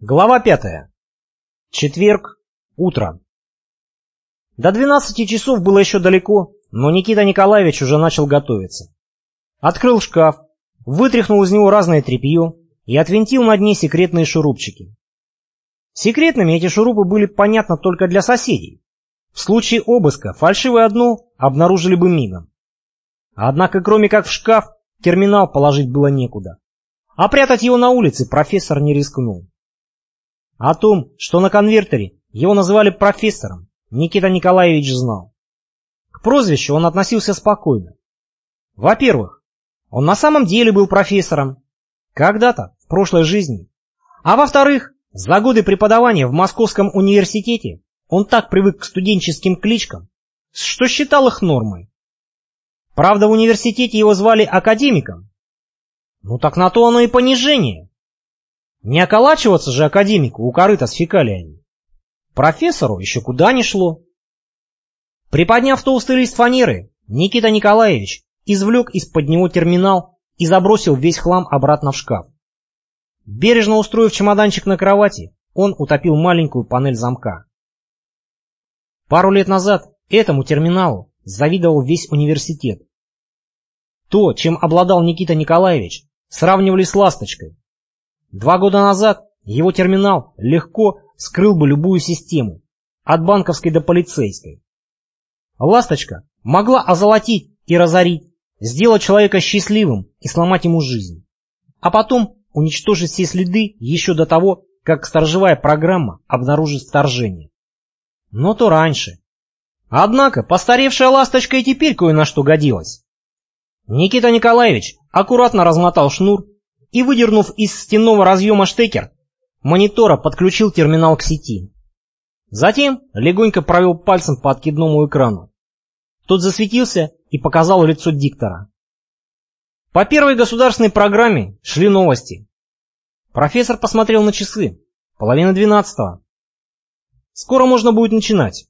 Глава пятая. Четверг. Утро. До 12 часов было еще далеко, но Никита Николаевич уже начал готовиться. Открыл шкаф, вытряхнул из него разное тряпье и отвинтил на дне секретные шурупчики. Секретными эти шурупы были понятны только для соседей. В случае обыска фальшивое одно обнаружили бы мигом. Однако кроме как в шкаф, терминал положить было некуда. А прятать его на улице профессор не рискнул. О том, что на конвертере его называли профессором, Никита Николаевич знал. К прозвищу он относился спокойно. Во-первых, он на самом деле был профессором. Когда-то, в прошлой жизни. А во-вторых, за годы преподавания в Московском университете он так привык к студенческим кличкам, что считал их нормой. Правда, в университете его звали академиком. Ну так на то оно и понижение. Не околачиваться же академику у корыта с фекалиями. Профессору еще куда ни шло. Приподняв толстый лист фанеры, Никита Николаевич извлек из-под него терминал и забросил весь хлам обратно в шкаф. Бережно устроив чемоданчик на кровати, он утопил маленькую панель замка. Пару лет назад этому терминалу завидовал весь университет. То, чем обладал Никита Николаевич, сравнивали с ласточкой, Два года назад его терминал легко скрыл бы любую систему, от банковской до полицейской. Ласточка могла озолотить и разорить, сделать человека счастливым и сломать ему жизнь. А потом уничтожить все следы еще до того, как сторожевая программа обнаружит вторжение. Но то раньше. Однако постаревшая ласточка и теперь кое на что годилась. Никита Николаевич аккуратно размотал шнур и, выдернув из стенного разъема штекер, монитора подключил терминал к сети. Затем легонько провел пальцем по откидному экрану. Тот засветился и показал лицо диктора. По первой государственной программе шли новости. Профессор посмотрел на часы. Половина двенадцатого. Скоро можно будет начинать.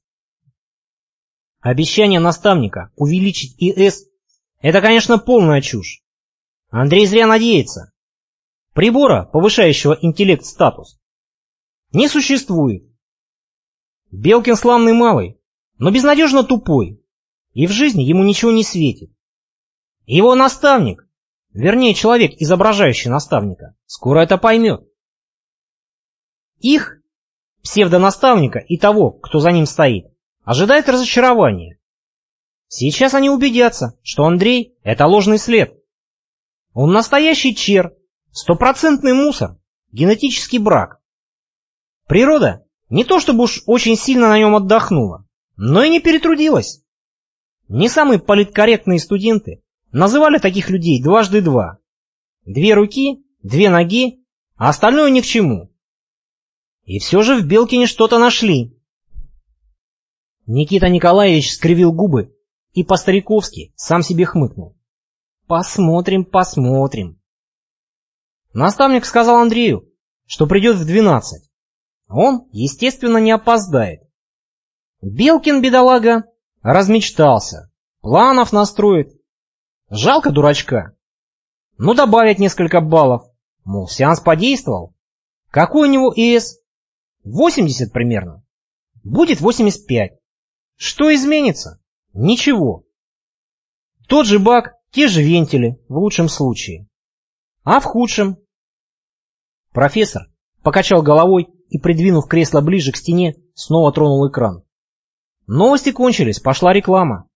Обещание наставника увеличить ИС – это, конечно, полная чушь. Андрей зря надеется. Прибора, повышающего интеллект статус, не существует. Белкин славный малый, но безнадежно тупой, и в жизни ему ничего не светит. Его наставник, вернее человек, изображающий наставника, скоро это поймет. Их, псевдонаставника и того, кто за ним стоит, ожидает разочарование. Сейчас они убедятся, что Андрей — это ложный след. Он настоящий чер, Стопроцентный мусор, генетический брак. Природа не то чтобы уж очень сильно на нем отдохнула, но и не перетрудилась. Не самые политкорректные студенты называли таких людей дважды два. Две руки, две ноги, а остальное ни к чему. И все же в Белкине что-то нашли. Никита Николаевич скривил губы и по-стариковски сам себе хмыкнул. Посмотрим, посмотрим. Наставник сказал Андрею, что придет в двенадцать. Он, естественно, не опоздает. Белкин, бедолага, размечтался, планов настроит. Жалко дурачка. Ну, добавить несколько баллов. Мол, сеанс подействовал. Какой у него ИС? 80 примерно. Будет 85. Что изменится? Ничего. Тот же бак, те же вентили, в лучшем случае. А в худшем? Профессор покачал головой и, придвинув кресло ближе к стене, снова тронул экран. Новости кончились, пошла реклама.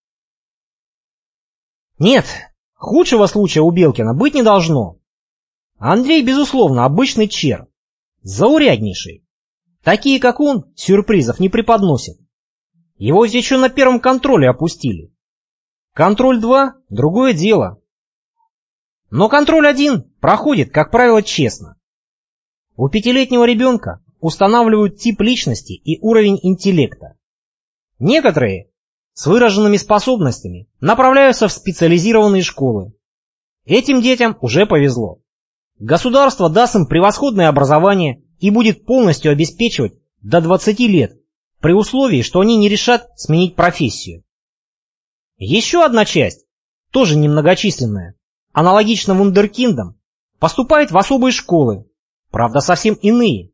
Нет, худшего случая у Белкина быть не должно. Андрей, безусловно, обычный чер. Зауряднейший. Такие, как он, сюрпризов не преподносят. Его еще на первом контроле опустили. Контроль 2 — другое дело. Но контроль 1 проходит, как правило, честно. У пятилетнего ребенка устанавливают тип личности и уровень интеллекта. Некоторые с выраженными способностями направляются в специализированные школы. Этим детям уже повезло. Государство даст им превосходное образование и будет полностью обеспечивать до 20 лет, при условии, что они не решат сменить профессию. Еще одна часть, тоже немногочисленная, аналогично вундеркиндам, поступает в особые школы, правда совсем иные,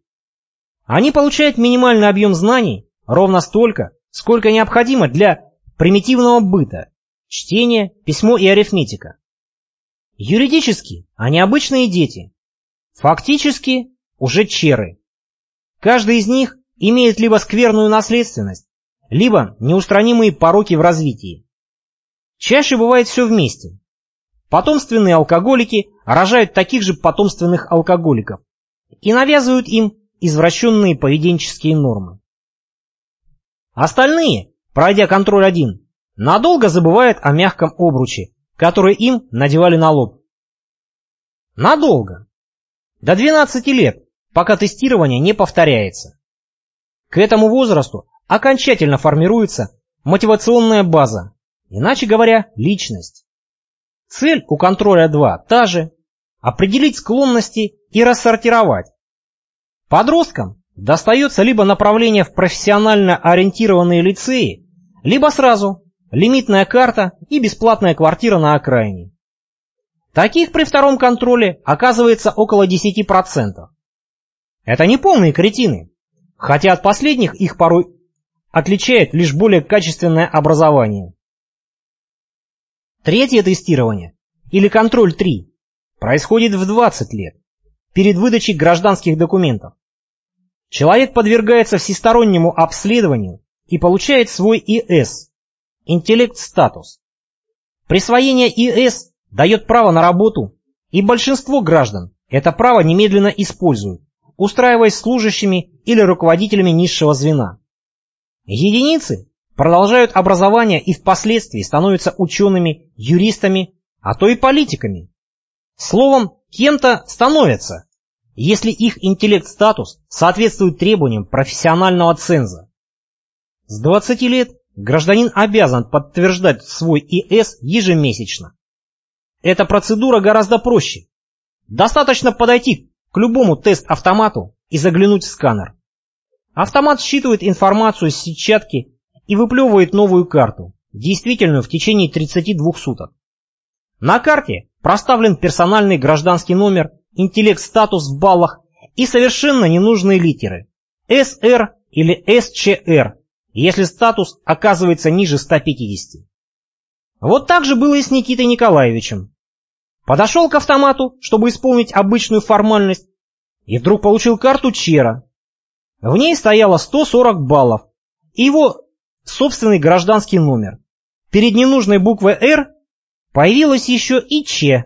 Они получают минимальный объем знаний ровно столько, сколько необходимо для примитивного быта, чтения, письмо и арифметика. Юридически они обычные дети, фактически уже черы. Каждый из них имеет либо скверную наследственность, либо неустранимые пороки в развитии. Чаще бывает все вместе. Потомственные алкоголики рожают таких же потомственных алкоголиков и навязывают им извращенные поведенческие нормы. Остальные, пройдя контроль один, надолго забывают о мягком обруче, который им надевали на лоб. Надолго. До 12 лет, пока тестирование не повторяется. К этому возрасту окончательно формируется мотивационная база, иначе говоря, личность. Цель у контроля 2 та же – определить склонности и рассортировать. Подросткам достается либо направление в профессионально ориентированные лицеи, либо сразу лимитная карта и бесплатная квартира на окраине. Таких при втором контроле оказывается около 10%. Это не полные кретины, хотя от последних их порой отличает лишь более качественное образование. Третье тестирование, или контроль 3, происходит в 20 лет, перед выдачей гражданских документов. Человек подвергается всестороннему обследованию и получает свой ИС – интеллект-статус. Присвоение ИС дает право на работу, и большинство граждан это право немедленно используют, устраиваясь служащими или руководителями низшего звена. Единицы продолжают образование и впоследствии становятся учеными, юристами, а то и политиками. Словом, кем-то становятся, если их интеллект-статус соответствует требованиям профессионального ценза. С 20 лет гражданин обязан подтверждать свой ИС ежемесячно. Эта процедура гораздо проще. Достаточно подойти к любому тест-автомату и заглянуть в сканер. Автомат считывает информацию с сетчатки и выплевывает новую карту, действительную в течение 32 суток. На карте проставлен персональный гражданский номер, интеллект-статус в баллах и совершенно ненужные литеры СР или СЧР, если статус оказывается ниже 150. Вот так же было и с Никитой Николаевичем. Подошел к автомату, чтобы исполнить обычную формальность, и вдруг получил карту Чера. В ней стояло 140 баллов и его собственный гражданский номер. Перед ненужной буквой «Р» появилась еще и «Ч»,